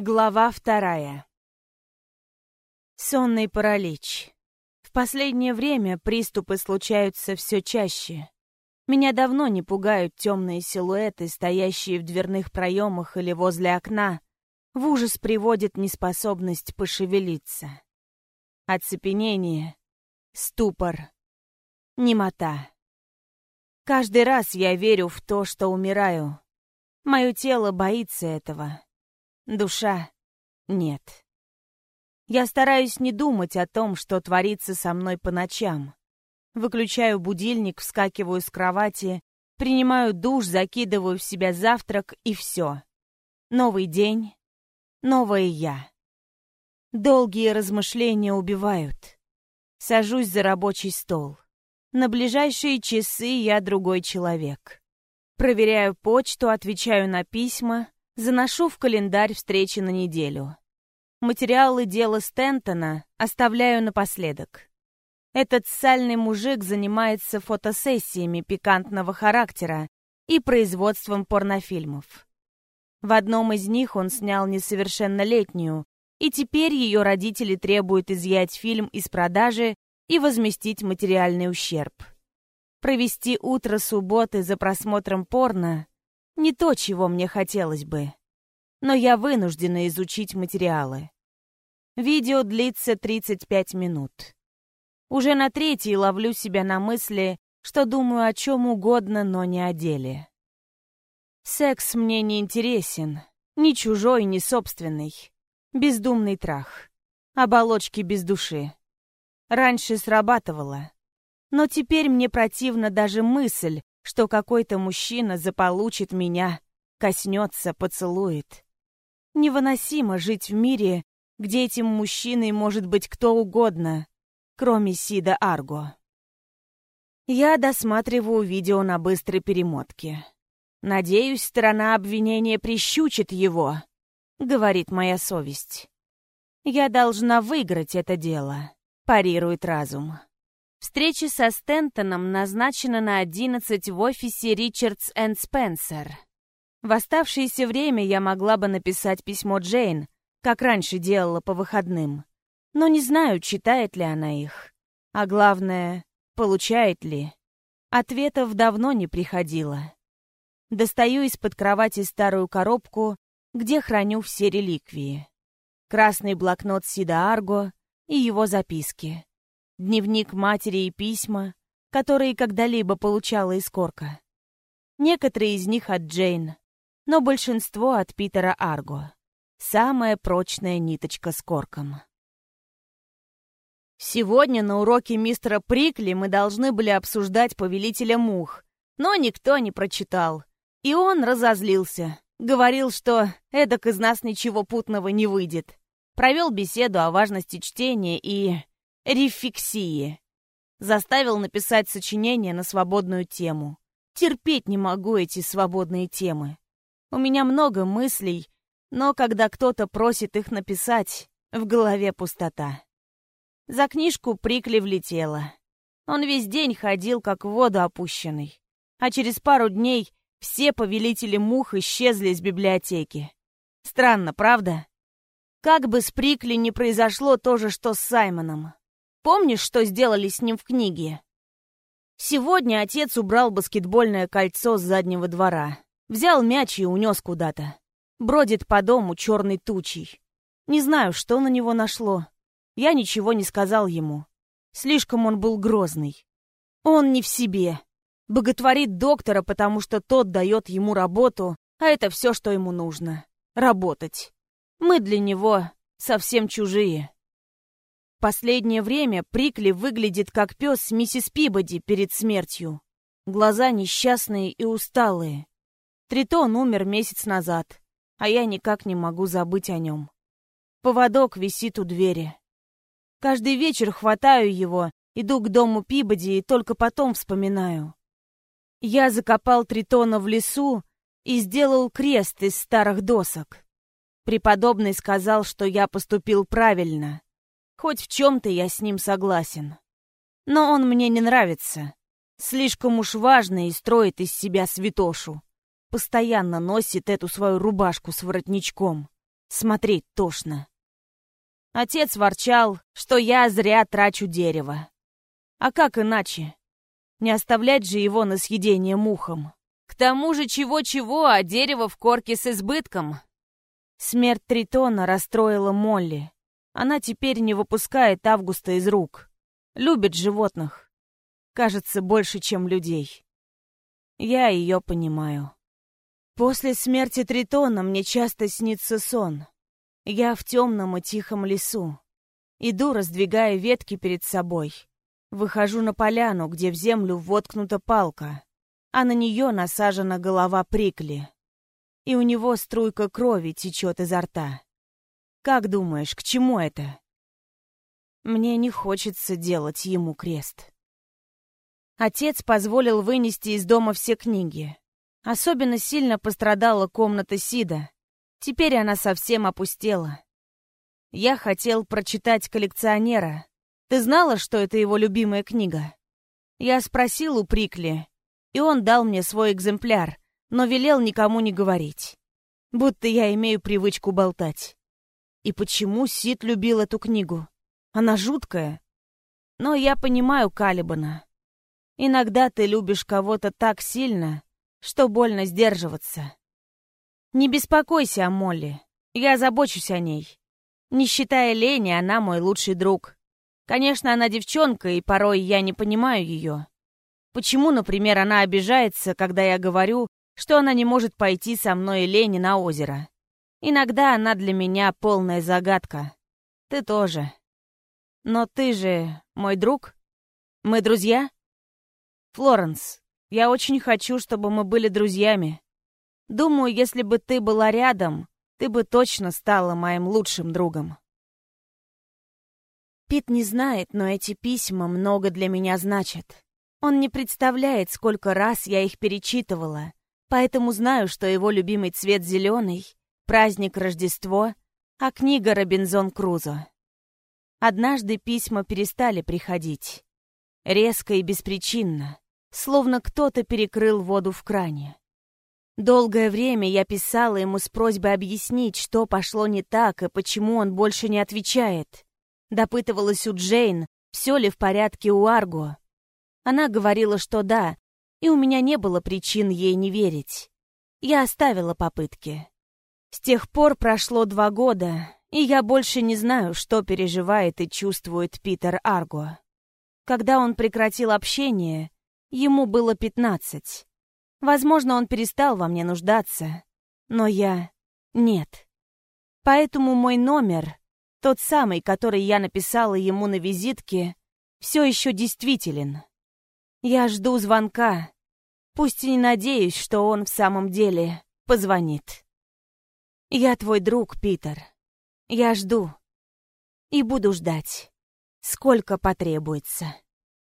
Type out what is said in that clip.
Глава вторая. Сонный паралич. В последнее время приступы случаются все чаще. Меня давно не пугают темные силуэты, стоящие в дверных проемах или возле окна. В ужас приводит неспособность пошевелиться. Оцепенение, ступор, немота. Каждый раз я верю в то, что умираю. Мое тело боится этого. Душа — нет. Я стараюсь не думать о том, что творится со мной по ночам. Выключаю будильник, вскакиваю с кровати, принимаю душ, закидываю в себя завтрак и все. Новый день, новое я. Долгие размышления убивают. Сажусь за рабочий стол. На ближайшие часы я другой человек. Проверяю почту, отвечаю на письма, Заношу в календарь встречи на неделю. Материалы дела Стентона оставляю напоследок. Этот сальный мужик занимается фотосессиями пикантного характера и производством порнофильмов. В одном из них он снял несовершеннолетнюю, и теперь ее родители требуют изъять фильм из продажи и возместить материальный ущерб. Провести утро субботы за просмотром порно не то, чего мне хотелось бы. Но я вынуждена изучить материалы. Видео длится 35 минут. Уже на третьей ловлю себя на мысли, что думаю о чем угодно, но не о деле. Секс мне не интересен, ни чужой, ни собственный. Бездумный трах. Оболочки без души. Раньше срабатывало. Но теперь мне противна даже мысль, что какой-то мужчина заполучит меня, коснется, поцелует. Невыносимо жить в мире, где этим мужчиной может быть кто угодно, кроме Сида Арго. Я досматриваю видео на быстрой перемотке. «Надеюсь, сторона обвинения прищучит его», — говорит моя совесть. «Я должна выиграть это дело», — парирует разум. Встреча со Стентоном назначена на 11 в офисе Ричардс энд Спенсер. В оставшееся время я могла бы написать письмо Джейн, как раньше делала по выходным. Но не знаю, читает ли она их. А главное, получает ли. Ответов давно не приходило. Достаю из-под кровати старую коробку, где храню все реликвии. Красный блокнот Сида Арго и его записки дневник матери и письма, которые когда-либо получала из Корка. Некоторые из них от Джейн, но большинство от Питера Арго. Самая прочная ниточка с Корком. Сегодня на уроке мистера Прикли мы должны были обсуждать повелителя мух, но никто не прочитал. И он разозлился. Говорил, что эдак из нас ничего путного не выйдет. Провел беседу о важности чтения и рефлексии. Заставил написать сочинение на свободную тему. Терпеть не могу эти свободные темы. У меня много мыслей, но когда кто-то просит их написать, в голове пустота. За книжку Прикли влетела. Он весь день ходил, как в воду опущенный. А через пару дней все повелители мух исчезли из библиотеки. Странно, правда? Как бы с Прикли не произошло то же, что с Саймоном. Помнишь, что сделали с ним в книге? Сегодня отец убрал баскетбольное кольцо с заднего двора. Взял мяч и унес куда-то. Бродит по дому черной тучей. Не знаю, что на него нашло. Я ничего не сказал ему. Слишком он был грозный. Он не в себе. Боготворит доктора, потому что тот дает ему работу, а это все, что ему нужно. Работать. Мы для него совсем чужие. Последнее время Прикли выглядит как пес с миссис Пибоди перед смертью. Глаза несчастные и усталые. Тритон умер месяц назад, а я никак не могу забыть о нем. Поводок висит у двери. Каждый вечер хватаю его, иду к дому Пибоди и только потом вспоминаю. Я закопал Тритона в лесу и сделал крест из старых досок. Преподобный сказал, что я поступил правильно — Хоть в чем-то я с ним согласен. Но он мне не нравится. Слишком уж важный и строит из себя святошу. Постоянно носит эту свою рубашку с воротничком. Смотреть тошно. Отец ворчал, что я зря трачу дерево. А как иначе? Не оставлять же его на съедение мухам. К тому же чего-чего, а дерево в корке с избытком. Смерть Тритона расстроила Молли. Она теперь не выпускает Августа из рук. Любит животных. Кажется, больше, чем людей. Я ее понимаю. После смерти Тритона мне часто снится сон. Я в темном и тихом лесу. Иду, раздвигая ветки перед собой. Выхожу на поляну, где в землю воткнута палка, а на нее насажена голова прикли. И у него струйка крови течет изо рта. Как думаешь, к чему это? Мне не хочется делать ему крест. Отец позволил вынести из дома все книги. Особенно сильно пострадала комната Сида. Теперь она совсем опустела. Я хотел прочитать коллекционера. Ты знала, что это его любимая книга? Я спросил у Прикли, и он дал мне свой экземпляр, но велел никому не говорить. Будто я имею привычку болтать. И почему Сид любил эту книгу? Она жуткая. Но я понимаю Калибана. Иногда ты любишь кого-то так сильно, что больно сдерживаться. Не беспокойся о Молли. Я забочусь о ней. Не считая Лени, она мой лучший друг. Конечно, она девчонка, и порой я не понимаю ее. Почему, например, она обижается, когда я говорю, что она не может пойти со мной и Лени на озеро? Иногда она для меня полная загадка. Ты тоже. Но ты же мой друг? Мы друзья? Флоренс, я очень хочу, чтобы мы были друзьями. Думаю, если бы ты была рядом, ты бы точно стала моим лучшим другом. Пит не знает, но эти письма много для меня значат. Он не представляет, сколько раз я их перечитывала, поэтому знаю, что его любимый цвет зеленый, праздник Рождество, а книга Робинзон Крузо. Однажды письма перестали приходить. Резко и беспричинно, словно кто-то перекрыл воду в кране. Долгое время я писала ему с просьбой объяснить, что пошло не так и почему он больше не отвечает. Допытывалась у Джейн, все ли в порядке у Арго. Она говорила, что да, и у меня не было причин ей не верить. Я оставила попытки. С тех пор прошло два года, и я больше не знаю, что переживает и чувствует Питер Арго. Когда он прекратил общение, ему было пятнадцать. Возможно, он перестал во мне нуждаться, но я — нет. Поэтому мой номер, тот самый, который я написала ему на визитке, все еще действителен. Я жду звонка, пусть и не надеюсь, что он в самом деле позвонит. Я твой друг, Питер. Я жду. И буду ждать, сколько потребуется.